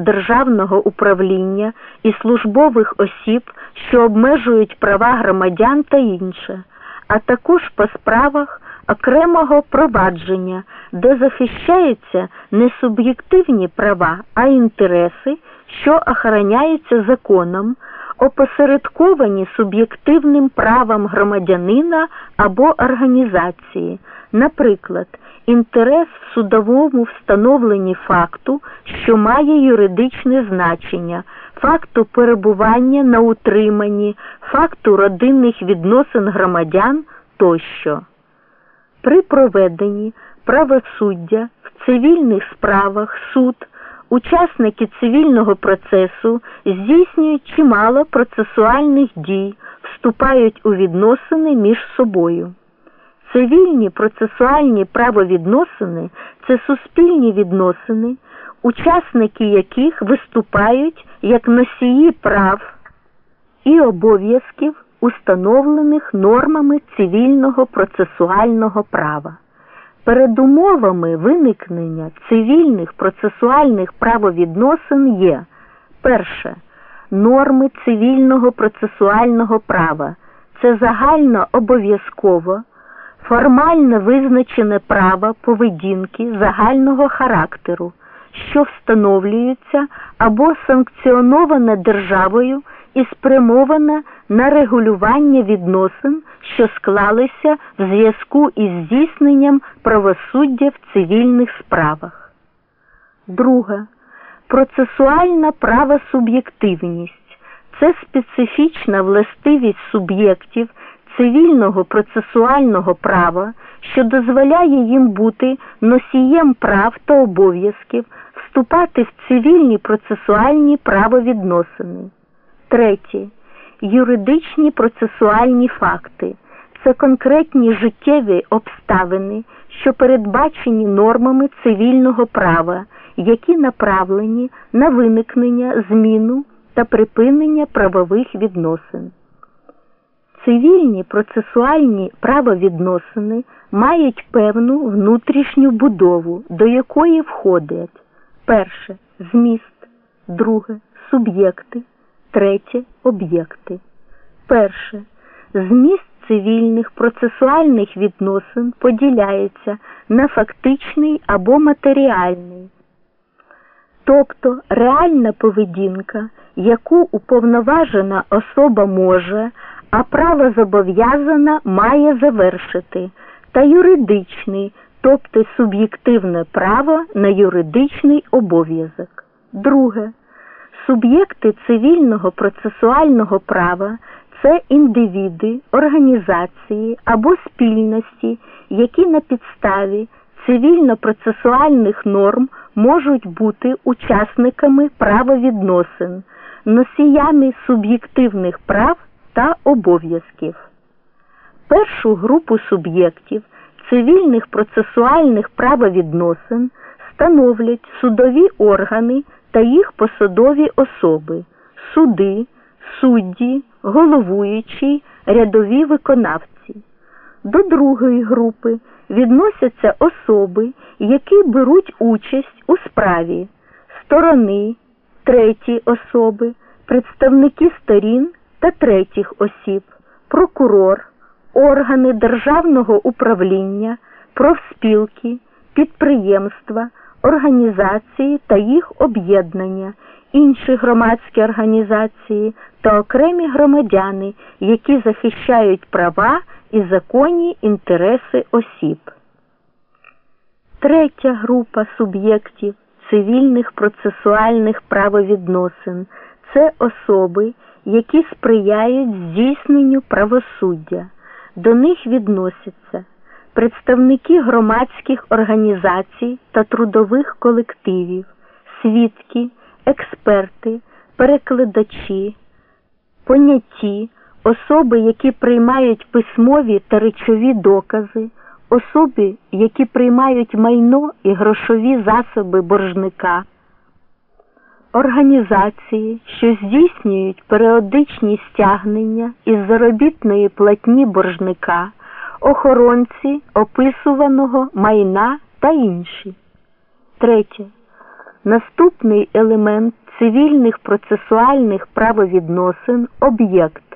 державного управління і службових осіб, що обмежують права громадян та інше, а також по справах окремого провадження, де захищаються не суб'єктивні права, а інтереси, що охороняються законом, опосередковані суб'єктивним правам громадянина або організації, наприклад, інтерес в судовому встановленні факту, що має юридичне значення, факту перебування на утриманні, факту родинних відносин громадян тощо. При проведенні правосуддя в цивільних справах суд, учасники цивільного процесу здійснюють чимало процесуальних дій, вступають у відносини між собою. Цивільні процесуальні правовідносини це суспільні відносини, учасники яких виступають як носії прав і обов'язків, установлених нормами цивільного процесуального права. Передумовами виникнення цивільних процесуальних правовідносин є перше норми цивільного процесуального права. Це загально обов'язково формально визначене право поведінки загального характеру, що встановлюється або санкціоноване державою і спрямоване на регулювання відносин, що склалися в зв'язку із здійсненням правосуддя в цивільних справах. Друге. Процесуальна правосуб'єктивність це специфічна властивість суб'єктів цивільного процесуального права, що дозволяє їм бути носієм прав та обов'язків, вступати в цивільні процесуальні правовідносини. Третє. Юридичні процесуальні факти це конкретні життєві обставини, що передбачені нормами цивільного права, які направлені на виникнення, зміну та припинення правових відносин. Цивільні процесуальні правовідносини мають певну внутрішню будову, до якої входять перше зміст, друге суб'єкти, третє об'єкти. Перше зміст цивільних процесуальних відносин поділяється на фактичний або матеріальний, тобто реальна поведінка, яку уповноважена особа може а право зобов'язана має завершити, та юридичний, тобто суб'єктивне право на юридичний обов'язок. Друге. Суб'єкти цивільного процесуального права це індивіди, організації або спільності, які на підставі цивільно-процесуальних норм можуть бути учасниками правовідносин, носіями суб'єктивних прав та обов'язків. Першу групу суб'єктів цивільних процесуальних правовідносин становлять судові органи та їх посадові особи, суди, судді, головуючі, рядові виконавці. До другої групи відносяться особи, які беруть участь у справі, сторони, треті особи, представники сторін та третіх осіб, прокурор, органи державного управління, профспілки, підприємства, організації та їх об'єднання, інші громадські організації та окремі громадяни, які захищають права і законні інтереси осіб. Третя група суб'єктів цивільних процесуальних правовідносин це особи, які сприяють здійсненню правосуддя. До них відносяться представники громадських організацій та трудових колективів, свідки, експерти, перекладачі, поняті, особи, які приймають письмові та речові докази, особи, які приймають майно і грошові засоби боржника організації, що здійснюють періодичні стягнення із заробітної платні боржника, охоронці описуваного майна та інші. Третє. Наступний елемент цивільних процесуальних правовідносин об'єкт